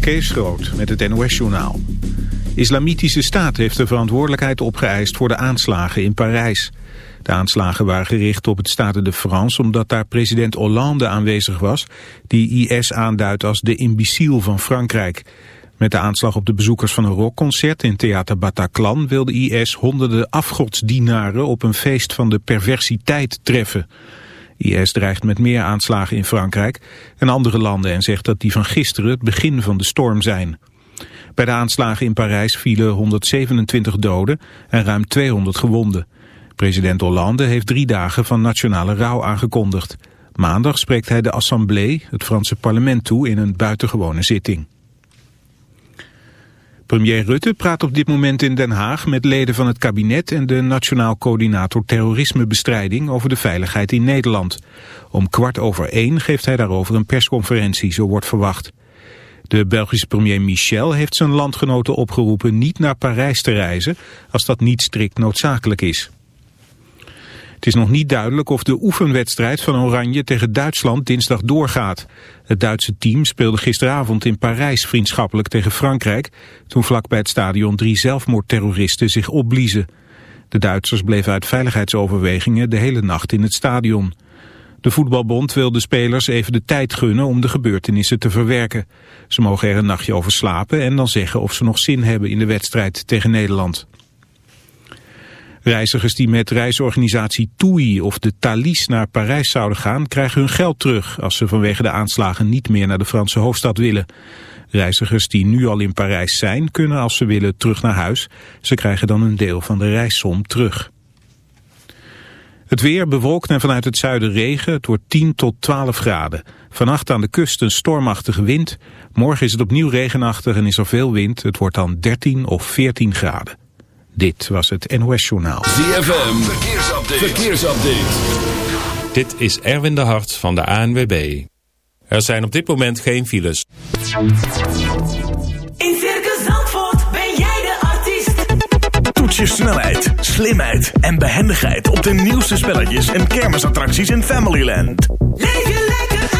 Kees Groot met het NOS-journaal. Islamitische Staat heeft de verantwoordelijkheid opgeëist voor de aanslagen in Parijs. De aanslagen waren gericht op het Stade de France omdat daar president Hollande aanwezig was... die IS aanduidt als de imbeciel van Frankrijk. Met de aanslag op de bezoekers van een rockconcert in Theater Bataclan... wilde IS honderden afgodsdienaren op een feest van de perversiteit treffen... IS dreigt met meer aanslagen in Frankrijk en andere landen en zegt dat die van gisteren het begin van de storm zijn. Bij de aanslagen in Parijs vielen 127 doden en ruim 200 gewonden. President Hollande heeft drie dagen van nationale rouw aangekondigd. Maandag spreekt hij de Assemblée, het Franse parlement, toe in een buitengewone zitting. Premier Rutte praat op dit moment in Den Haag met leden van het kabinet en de Nationaal Coördinator Terrorismebestrijding over de veiligheid in Nederland. Om kwart over één geeft hij daarover een persconferentie, zo wordt verwacht. De Belgische premier Michel heeft zijn landgenoten opgeroepen niet naar Parijs te reizen als dat niet strikt noodzakelijk is. Het is nog niet duidelijk of de oefenwedstrijd van Oranje tegen Duitsland dinsdag doorgaat. Het Duitse team speelde gisteravond in Parijs vriendschappelijk tegen Frankrijk... toen vlak bij het stadion drie zelfmoordterroristen zich opbliezen. De Duitsers bleven uit veiligheidsoverwegingen de hele nacht in het stadion. De voetbalbond wil de spelers even de tijd gunnen om de gebeurtenissen te verwerken. Ze mogen er een nachtje over slapen en dan zeggen of ze nog zin hebben in de wedstrijd tegen Nederland. Reizigers die met reisorganisatie TUI of de Thalys naar Parijs zouden gaan... krijgen hun geld terug als ze vanwege de aanslagen niet meer naar de Franse hoofdstad willen. Reizigers die nu al in Parijs zijn, kunnen als ze willen terug naar huis. Ze krijgen dan een deel van de reissom terug. Het weer bewolkt en vanuit het zuiden regen. Het wordt 10 tot 12 graden. Vannacht aan de kust een stormachtige wind. Morgen is het opnieuw regenachtig en is er veel wind. Het wordt dan 13 of 14 graden. Dit was het NOS Journaal. ZFM, verkeersupdate. verkeersupdate. Dit is Erwin de Hart van de ANWB. Er zijn op dit moment geen files. In Circus Zandvoort ben jij de artiest. Toets je snelheid, slimheid en behendigheid op de nieuwste spelletjes en kermisattracties in Familyland. Leef je lekker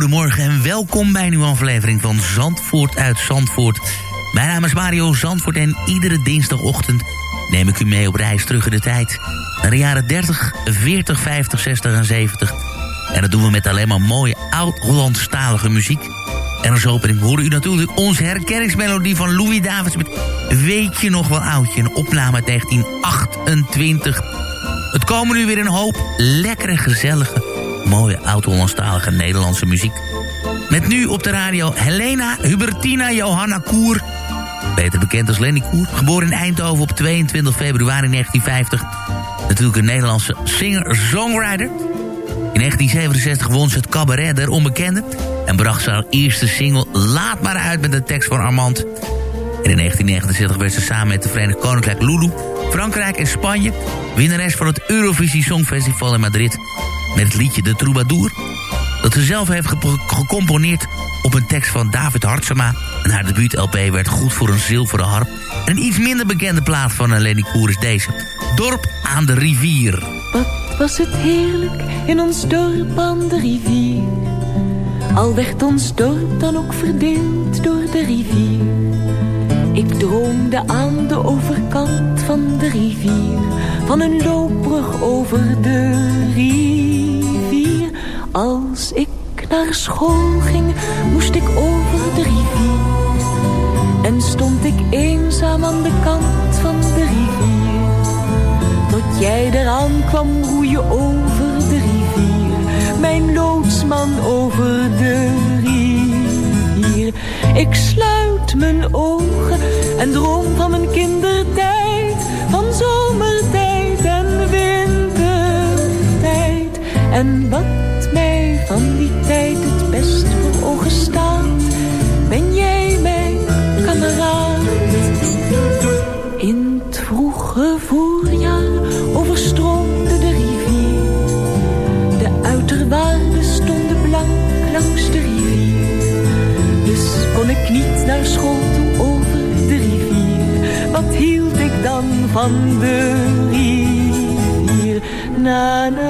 Goedemorgen en welkom bij een nieuwe aflevering van Zandvoort uit Zandvoort. Mijn naam is Mario Zandvoort en iedere dinsdagochtend neem ik u mee op reis terug in de tijd. Naar de jaren 30, 40, 50, 60 en 70. En dat doen we met alleen maar mooie oud-Hollandstalige muziek. En als opening horen u natuurlijk onze herkenningsmelodie van Louis Davids met Weet je nog wel oudje, een opname uit 1928. Het komen nu weer een hoop lekkere, gezellige, mooie oud-Hollandstalige Nederlandse muziek. Met nu op de radio Helena Hubertina Johanna Koer. Beter bekend als Lenny Koer. Geboren in Eindhoven op 22 februari 1950. Natuurlijk een Nederlandse singer-songwriter. In 1967 won ze het cabaret der onbekende... en bracht ze haar eerste single Laat maar uit met de tekst van Armand. En in 1969 werd ze samen met de Verenigd Koninkrijk Lulu... Frankrijk en Spanje winnares van het Eurovisie Songfestival in Madrid... met het liedje De Troubadour... dat ze zelf heeft ge- gecomponeerd op een tekst van David Hartsema... en haar debuut-LP werd goed voor een zilveren harp... en een iets minder bekende plaat van Lenny Koer is deze... Dorp aan de rivier. Wat was het heerlijk in ons dorp aan de rivier. Al werd ons dorp dan ook verdeeld door de rivier. Ik droomde aan de overkant van de rivier. Van een loopbrug over de rivier. Als ik naar school ging, moest ik over de rivier. En stond ik eenzaam aan de kant van de rivier. Tot jij eraan kwam roeien over de rivier. Mijn loodsman over de rivier. Ik sluit mijn ogen en droom van mijn kindertijd. Van zomertijd en wintertijd. En wat van die tijd het best voor ogen staat, ben jij mijn kameraad. In het vroege voorjaar overstroomde de rivier, de uiterwaarden stonden blank langs de rivier. Dus kon ik niet naar school toe over de rivier, wat hield ik dan van de rivier? Na, na.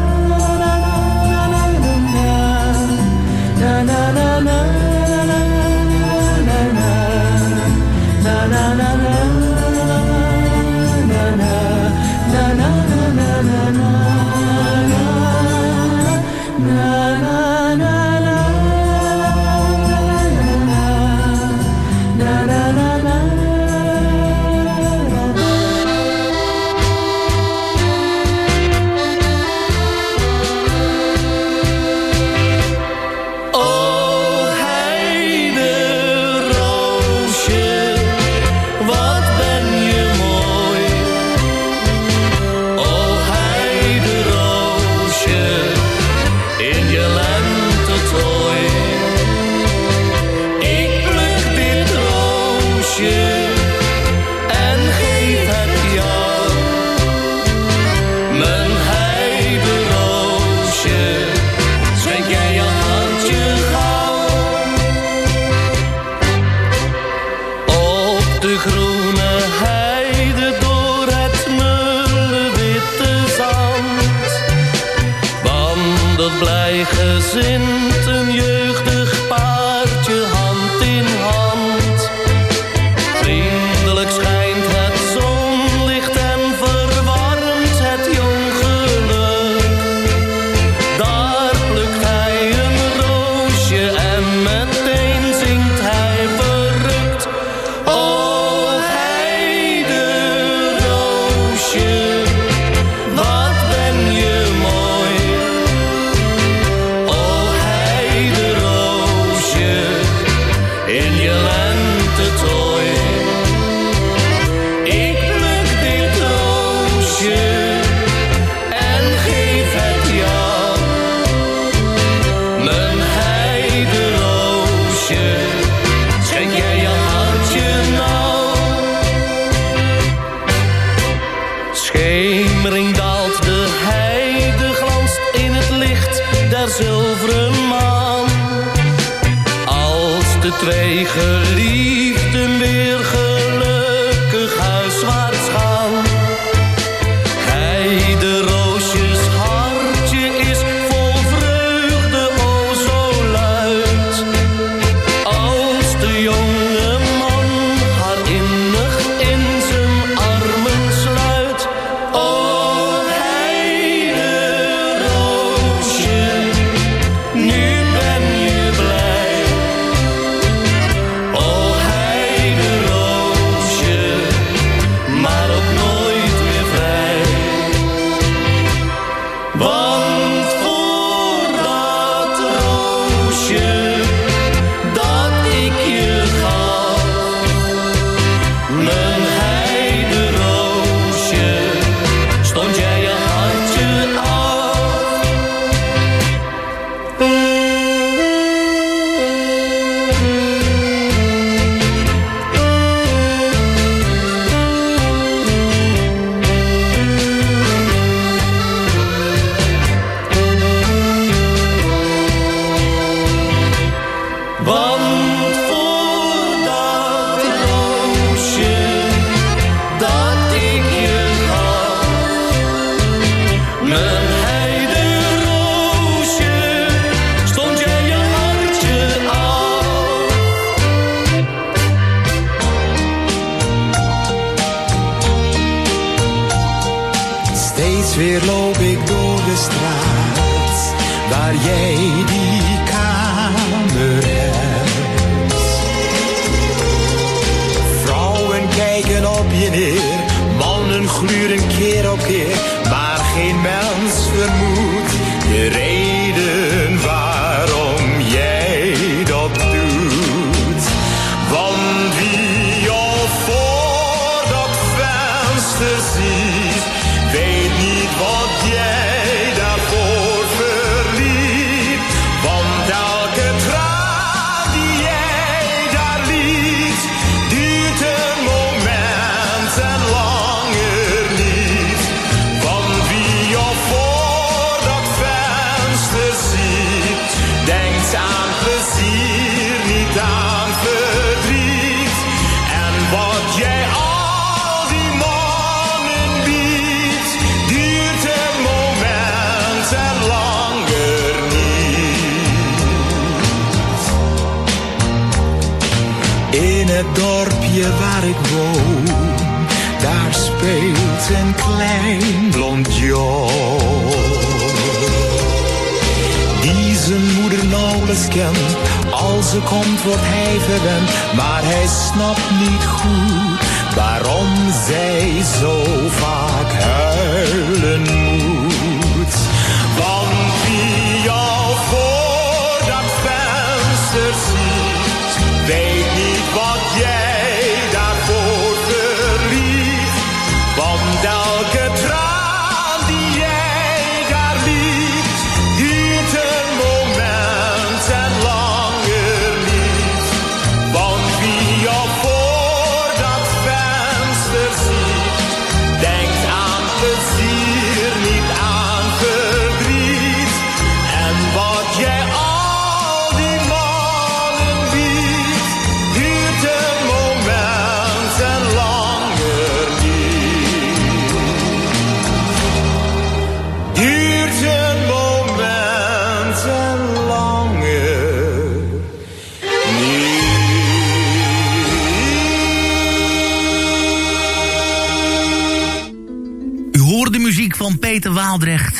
Zijn moeder nauwelijks kent, als ze komt wordt hij verwend, maar hij snapt niet goed waarom zij zo vaak huilen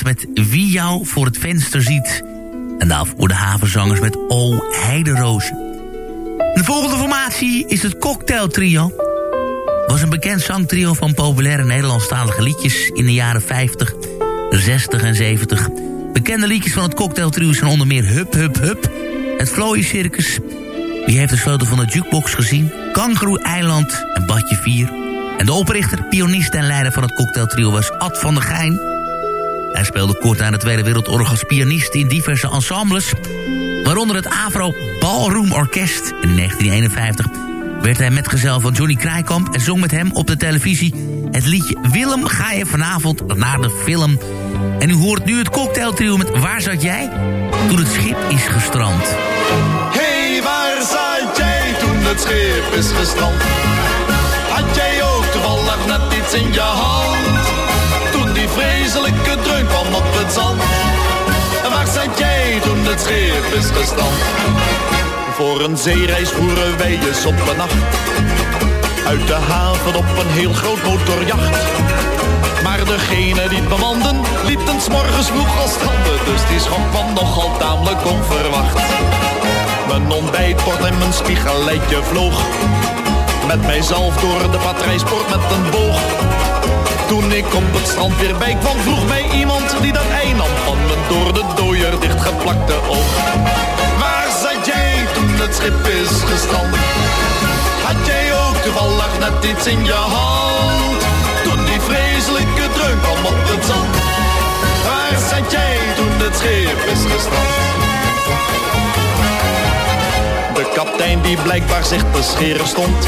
Met Wie jou voor het venster ziet. En daarvoor de havenzangers met O Heideroosje. De volgende formatie is het Cocktail Trio. was een bekend zangtrio van populaire Nederlandstalige liedjes in de jaren 50, 60 en 70. Bekende liedjes van het Cocktail Trio zijn onder meer Hup Hup Hup, het Vlooie Circus. Wie heeft de sleutel van de jukebox gezien? Kangaroo Eiland en Badje 4. En de oprichter, pianist en leider van het cocktailtrio was Ad van der Geijn. Hij speelde kort na de Tweede Wereldoorlog als pianist in diverse ensembles. Waaronder het Avro Ballroom Orkest. In 1951 werd hij metgezel van Johnny Kraaikamp... en zong met hem op de televisie het liedje Willem ga je vanavond naar de film. En u hoort nu het cocktailtrio met Waar zat jij? Toen het schip is gestrand. Hey, waar zat jij toen het schip is gestrand? Had jij ook toevallig net iets in je hand? Vreselijke dreun kwam op het zand. En waar zat jij toen het schip is gestrand? Voor een zeereis voeren wij eens op een nacht. Uit de haven op een heel groot motorjacht. Maar degene die het bemanden, lieten s'morgens vroeg al stranden. Dus die schok kwam nogal tamelijk onverwacht. Mijn ontbijtbord en mijn spiegelletje vloog. Met mijzelf door de patrijsport met een boog. Toen ik op het strand weer bij kwam, vroeg mij iemand die dat ei nam van mijn door de dooier dichtgeplakte oog. Waar zat jij toen het schip is gestrand? Had jij ook toevallig net iets in je hand? Toen die vreselijke dreun kwam op het zand. Waar zat jij toen het schip is gestrand? De kaptein die blijkbaar zich te scheren stond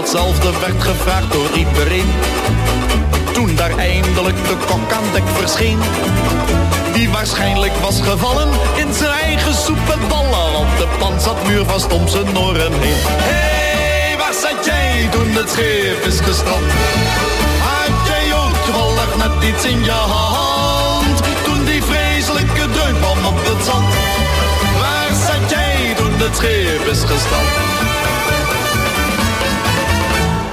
Datzelfde werd gevraagd door iedereen. Toen daar eindelijk de kok aan dek verscheen. die waarschijnlijk was gevallen in zijn eigen soep en ballen. Want de pan zat muurvast om zijn oren heen. Hé, hey, waar zat jij toen het schip is gestrand? Had jij ook toevallig net iets in je hand? Toen die vreselijke dreun kwam op het zand. Waar zat jij toen het schip is?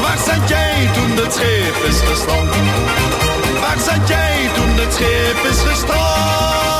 Waar zat jij toen het schip is gestand? Waar zat jij toen het schip is gestrand?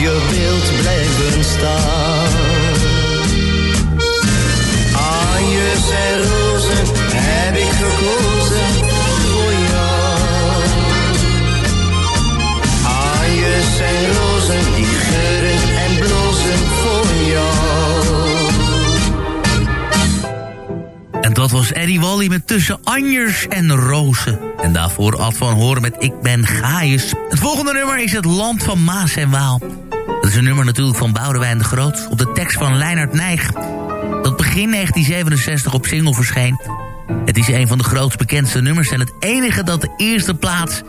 Je beeld blijven staan. Anjes en rozen heb ik gekozen dat was Eddie Wally met Tussen Anjers en Rozen. En daarvoor Ad van Horen met Ik ben Gaius. Het volgende nummer is Het Land van Maas en Waal. Dat is een nummer natuurlijk van Boudewijn de Groot... op de tekst van Leinert Nijg. Dat begin 1967 op single verscheen. Het is een van de grootst bekendste nummers... en het enige dat de eerste plaats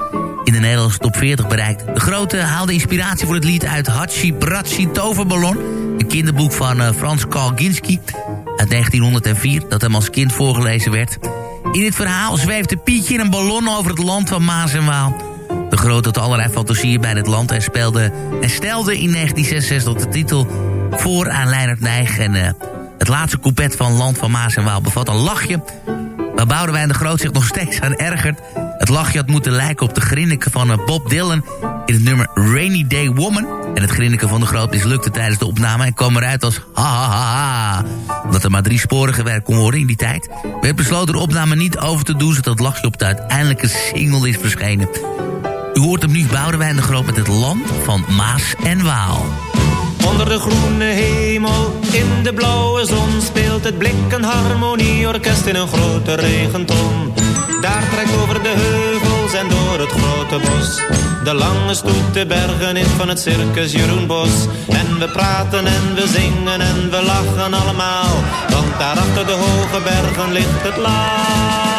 in de Nederlandse top 40 bereikt. De Grote haalde inspiratie voor het lied uit Hachi Bratsi Toverballon... een kinderboek van eh, Frans Kalginski uit 1904... dat hem als kind voorgelezen werd... In dit verhaal zweefde Pietje in een ballon over het land van Maas en Waal. De Groot had allerlei fantasieën bij dit land en, speelde, en stelde in 1966 de titel voor aan Leonard Nijg. En eh, het laatste couplet van Land van Maas en Waal bevat een lachje... waar Boudewijn de Groot zich nog steeds aan ergert. Het lachje had moeten lijken op de grinniken van eh, Bob Dylan... in het nummer Rainy Day Woman. En het grinniken van de Groot mislukte tijdens de opname... en kwam eruit als ha ha ha ha. Omdat er maar drie sporen gewerkt kon worden in die tijd... werd besloten de opname niet over te doen... zodat het lachje op de uiteindelijke single is verschenen. U hoort hem nu Boudewijn de Groot met het land van Maas en Waal. Onder de groene hemel, in de blauwe zon speelt het blik een harmonieorkest in een grote regenton. Daar trekt over de heuvels en door het grote bos. De lange stoet de bergen in van het circus Jeroen Bos. En we praten en we zingen en we lachen allemaal. Want daar achter de hoge bergen ligt het land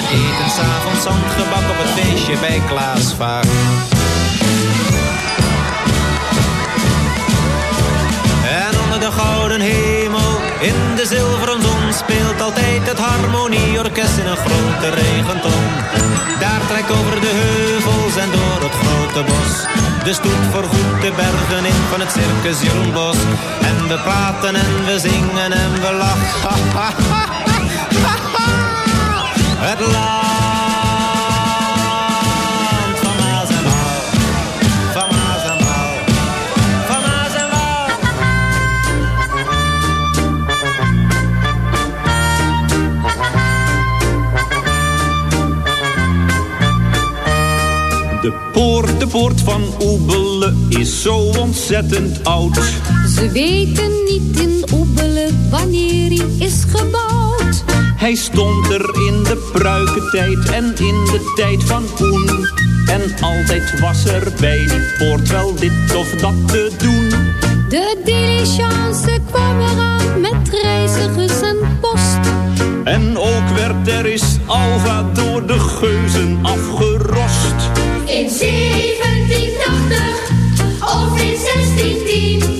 En eten s'avonds zandgebak op het feestje bij Klaas. En onder de gouden hemel, in de zilveren zon speelt altijd het harmonieorkest in een grote regenton. Daar trekt over de heuvels en door het grote bos. De stoet voorgoed de bergen in van het circus Jeroen Bos. En we praten en we zingen en we lachen. De poort, de poort van Oebelen is zo ontzettend oud. Ze weten niet in Oebelen wanneer hij is gebouwd. Hij stond er in de pruikentijd en in de tijd van Oen. En altijd was er bij die poort wel dit of dat te doen. De diligence kwam eraan met reizigers en post. En ook werd er is Alva door de geuzen afgerost. In 1780 of in 1610.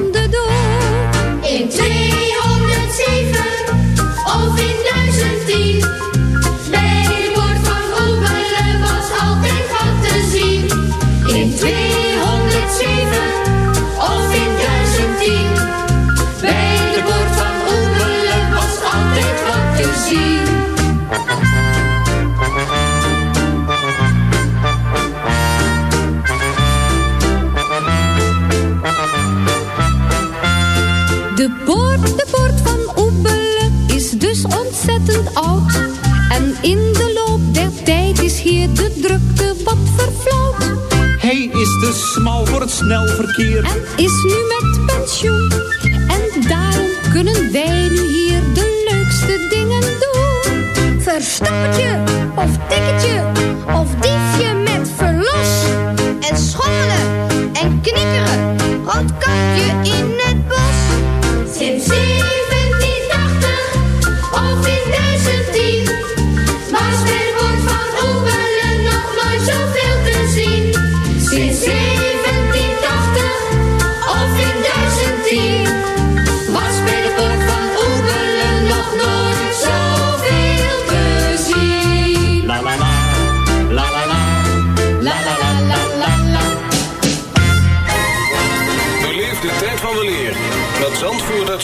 smal voor het snelverkeer. En is nu met pensioen. En daarom kunnen wij nu hier de leukste dingen doen. Verstappertje of tikketje of diefje met verlos. En schommelen en knikkeren, roodkapje in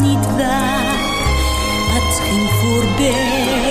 niet waar. Het ging voorbij.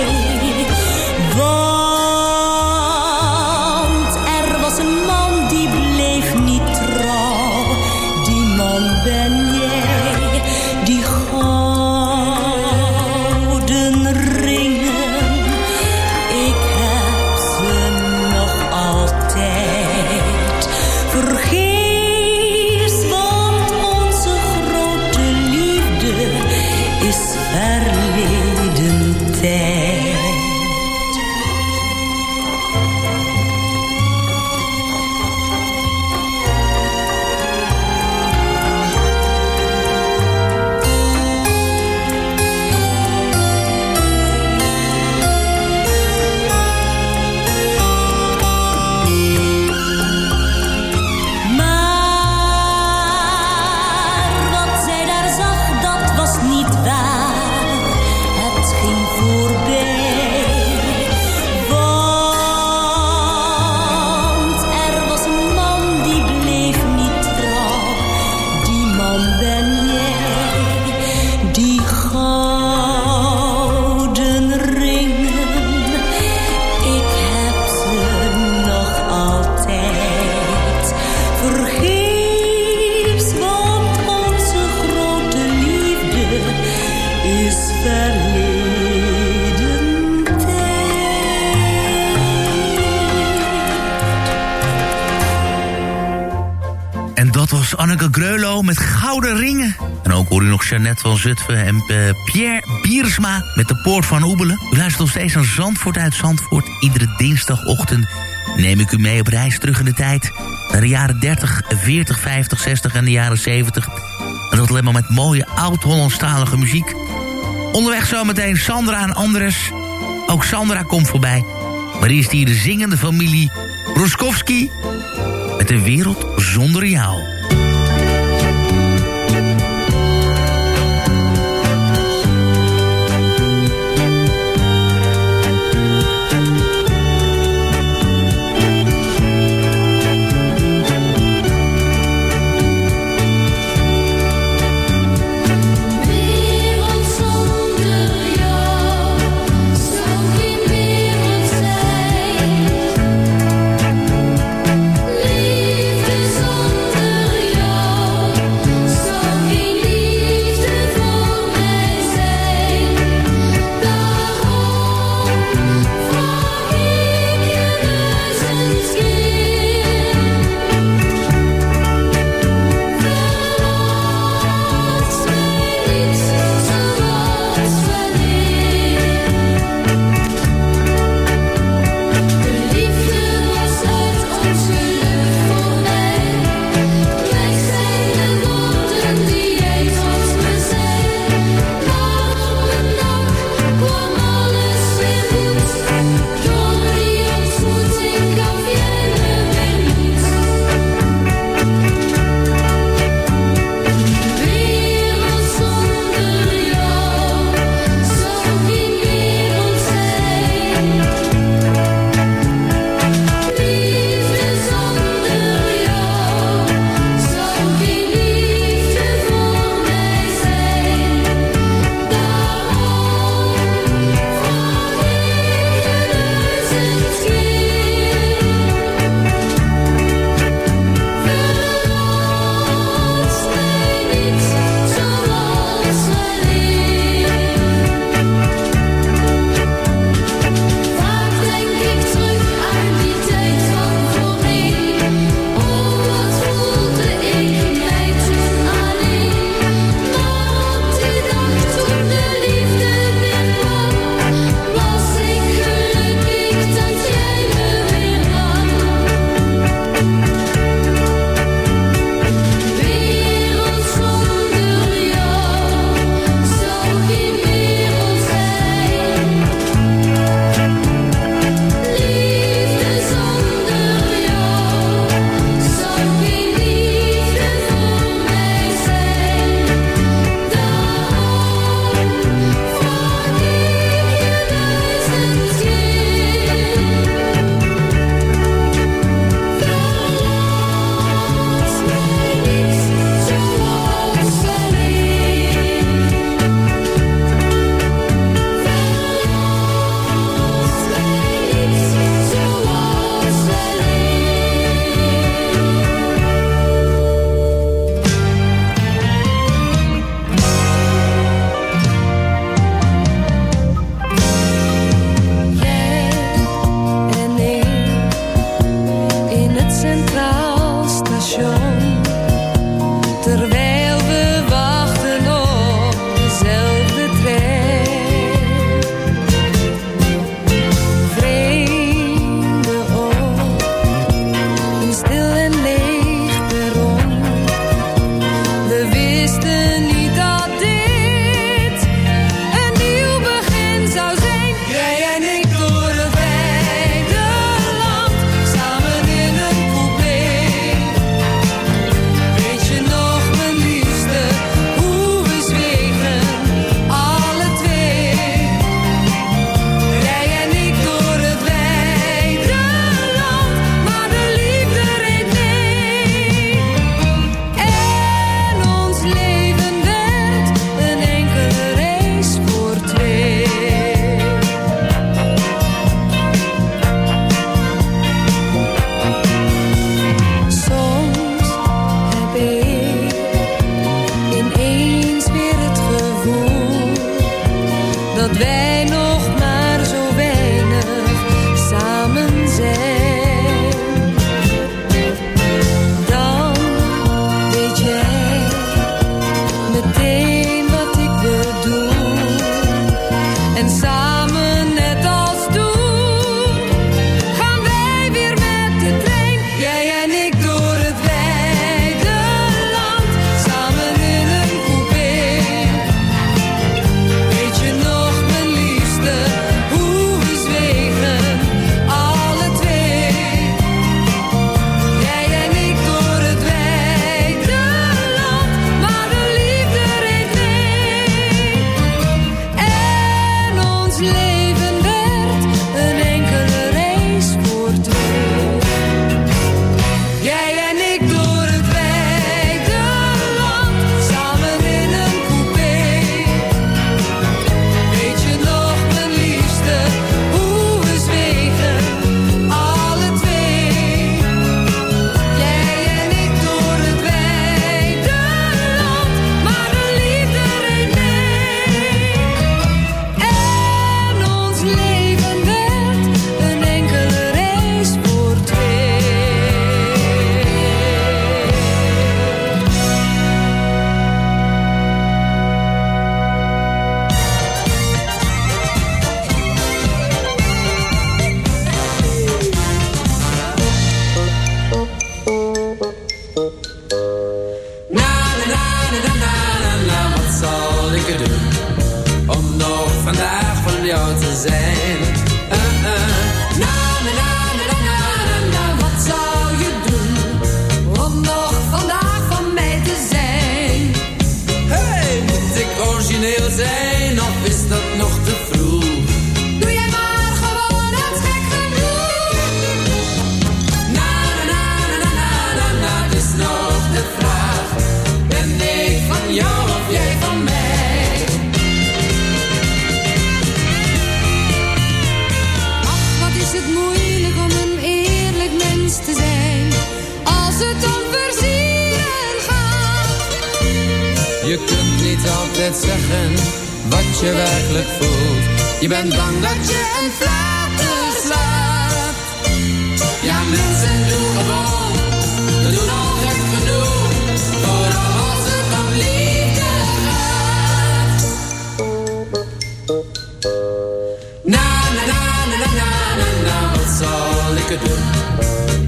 Zutphen en eh, Pierre Biersma met de Poort van Oebelen. U luistert nog steeds aan Zandvoort uit Zandvoort. Iedere dinsdagochtend neem ik u mee op reis terug in de tijd. Naar de jaren 30, 40, 50, 60 en de jaren 70. En dat alleen maar met mooie oud-Hollandstalige muziek. Onderweg zometeen Sandra en Andres. Ook Sandra komt voorbij. Maar eerst hier de zingende familie Roskowski met een wereld zonder jou.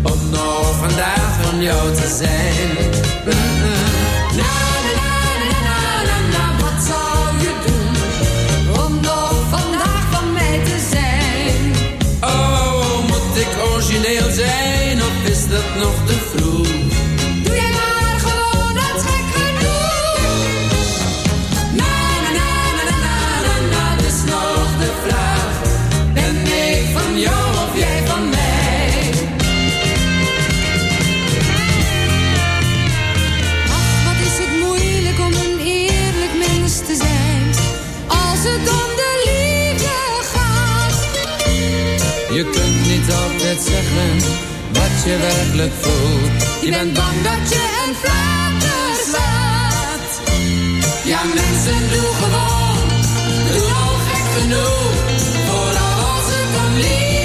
Om nog vandaag van jou te zijn. Zeggen wat je werkelijk voelt. Je bent bang dat je een flater slaat. Ja, mensen, doe gewoon, doe al gek genoeg. Vooral als het liefde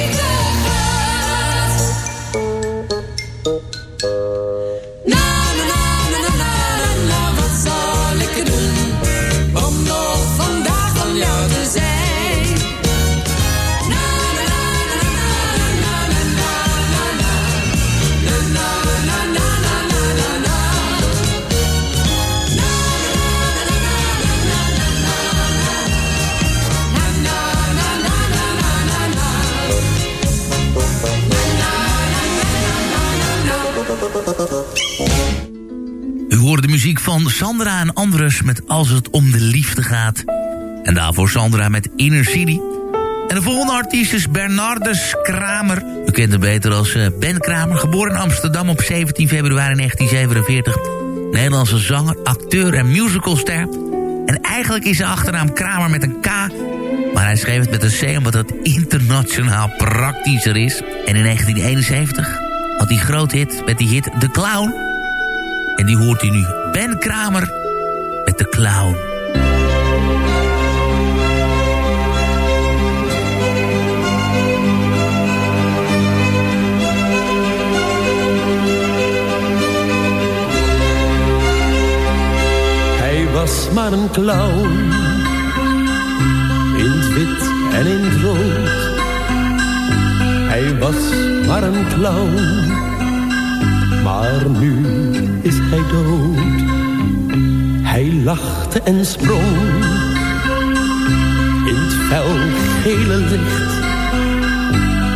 muziek van Sandra en Andres met Als het om de liefde gaat. En daarvoor Sandra met Inner City. En de volgende artiest is Bernardus Kramer. U kent hem beter als eh, Ben Kramer. Geboren in Amsterdam op 17 februari 1947. Nederlandse zanger, acteur en musicalster. En eigenlijk is zijn achternaam Kramer met een K. Maar hij schreef het met een C omdat het internationaal praktischer is. En in 1971 had hij groot hit met die hit The Clown. En die hoort u nu. Ben Kramer met de clown. Hij was maar een clown. In het wit en in het rood. Hij was maar een clown. Maar nu is hij dood. Hij lachte en sprong. In het fel gele licht.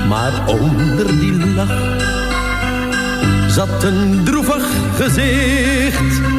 Maar onder die lach zat een droevig gezicht.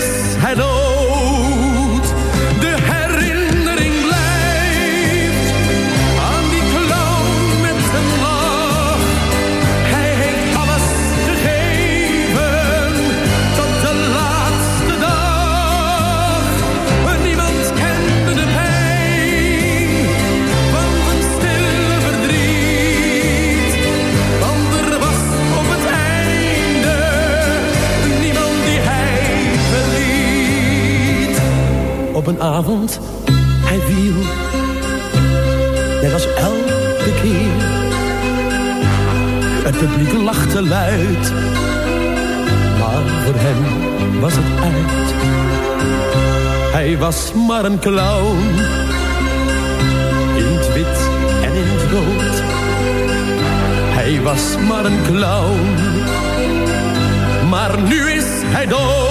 op een avond, hij viel. Net als elke keer. Het publiek lachte luid. Maar voor hem was het uit. Hij was maar een clown. In het wit en in het rood. Hij was maar een clown. Maar nu is hij dood.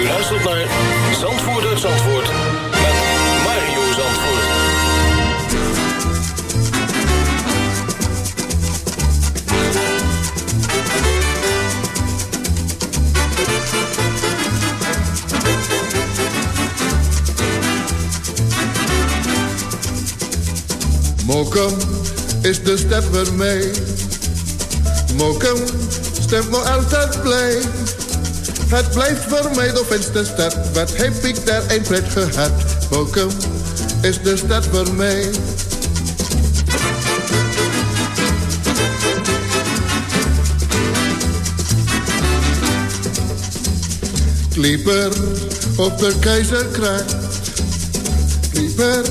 U luistert naar Zandvoort uit Zandvoort met Mario Zandvoort. Mokum is de voor mij. Mokum stemt me altijd blij. Het blijft voor mij de fijnste stad. Wat heb ik daar een pret gehad. Mokum is de stad voor mij. Klieper op de keizerkracht. Klieper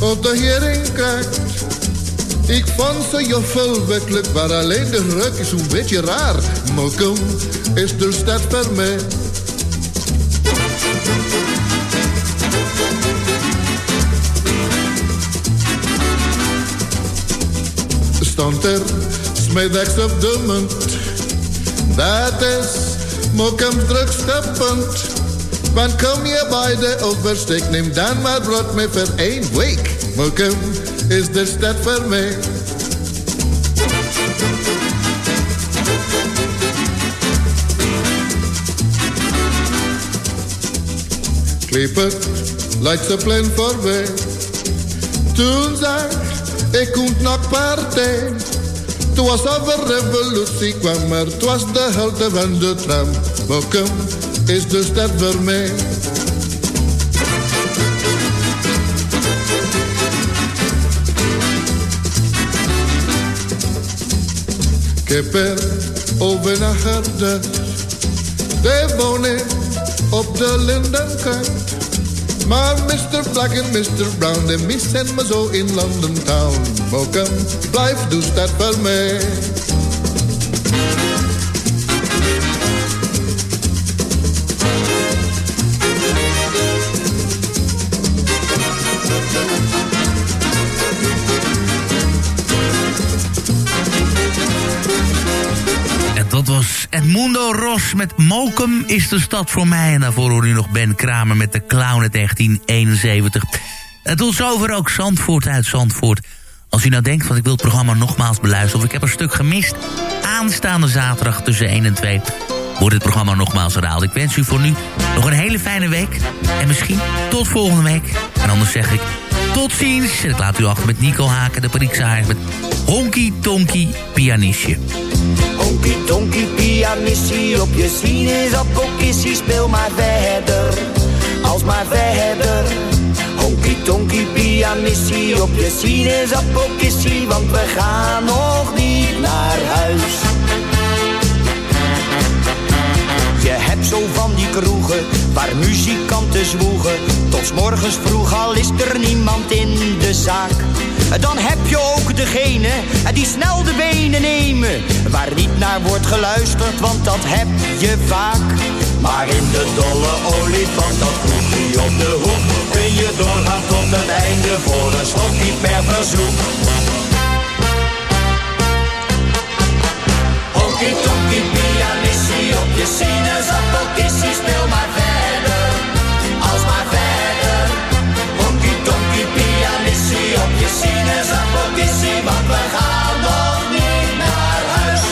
op de heringkracht. Ik vond ze joffel werkelijk, maar alleen de ruk is een beetje raar. Mokum is de stad voor mij. Stond er smiddags op de munt. Dat is Mokums drukste. Want kom je bij de oversteek, neem dan maar brood mee voor één week. Mokum is de stad voor mij. Klippert, lijkt ze plan voorbij. Toen zag ik komt nog partij. Toen was over revolutie kwam, maar het was de helte van de tram. Mokum is de stad voor mij. Er over naar Harder. De wonen op de lindenkant. Maar Mr. Black en Mr. Brown, de missen me zo in London Town. Mokum, blijf de stad voor mij. Met Mokum is de stad voor mij. En daarvoor hoor u nog Ben Kramer met de Clown uit 1971. Het zover ook Zandvoort uit Zandvoort. Als u nou denkt van ik wil het programma nogmaals beluisteren... of ik heb een stuk gemist, aanstaande zaterdag tussen 1 en 2... wordt het programma nogmaals herhaald. Ik wens u voor nu nog een hele fijne week. En misschien tot volgende week. En anders zeg ik tot ziens. En ik laat u achter met Nico Haken, de Parieksaar... met Honky Tonky Pianistje. Honky tonky pianissie op je sinaasappelkissie, speel maar verder, als maar verder. Honky tonky pianissie op je sinaasappelkissie, want we gaan nog niet naar huis. Zo van die kroegen waar muzikanten zwoegen. Tot morgens vroeg al is er niemand in de zaak. Dan heb je ook degene die snel de benen nemen. Waar niet naar wordt geluisterd, want dat heb je vaak. Maar in de dolle olifant, dat kroegje op de hoek. Kun je doorgaan tot het einde voor een slokje per verzoek. Op je sinaasappelkissie, speel maar verder, als maar verder. Honky tonky pianissie op je sinaasappelkissie, want we gaan nog niet naar huis.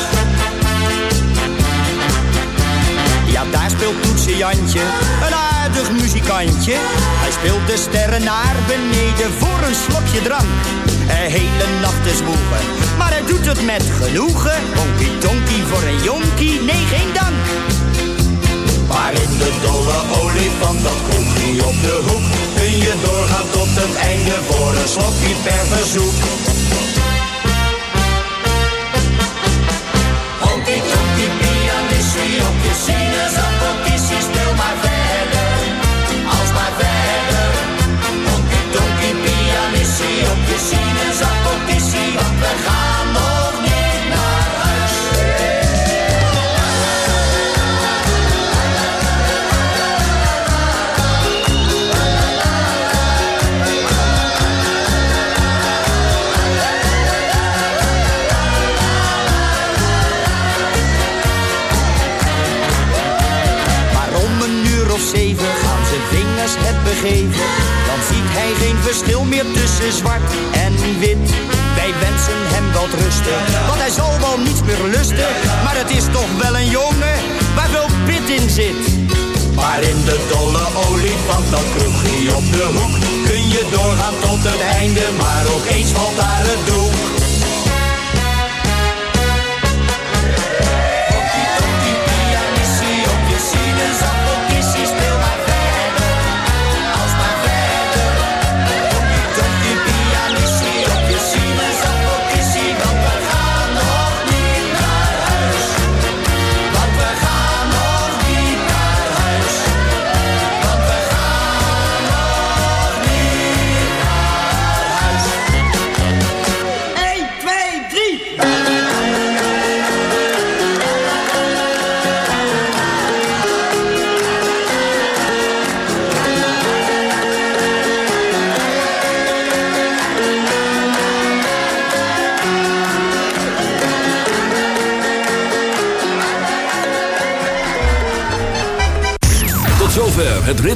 Ja, daar speelt Toetse Jantje, een aardig muzikantje. Hij speelt de sterren naar beneden voor een slokje drank. Een hele nacht zwoegen, maar hij doet het met genoegen. Honky tonky voor een jonkie, nee geen dank. Maar in de dolle olifant, dat kroegje op de hoek, kun je doorgaan tot het einde voor een slokje per verzoek. Dat kroegje op de hoek, kun je doorgaan tot het einde. Maar ook eens valt daar het doek.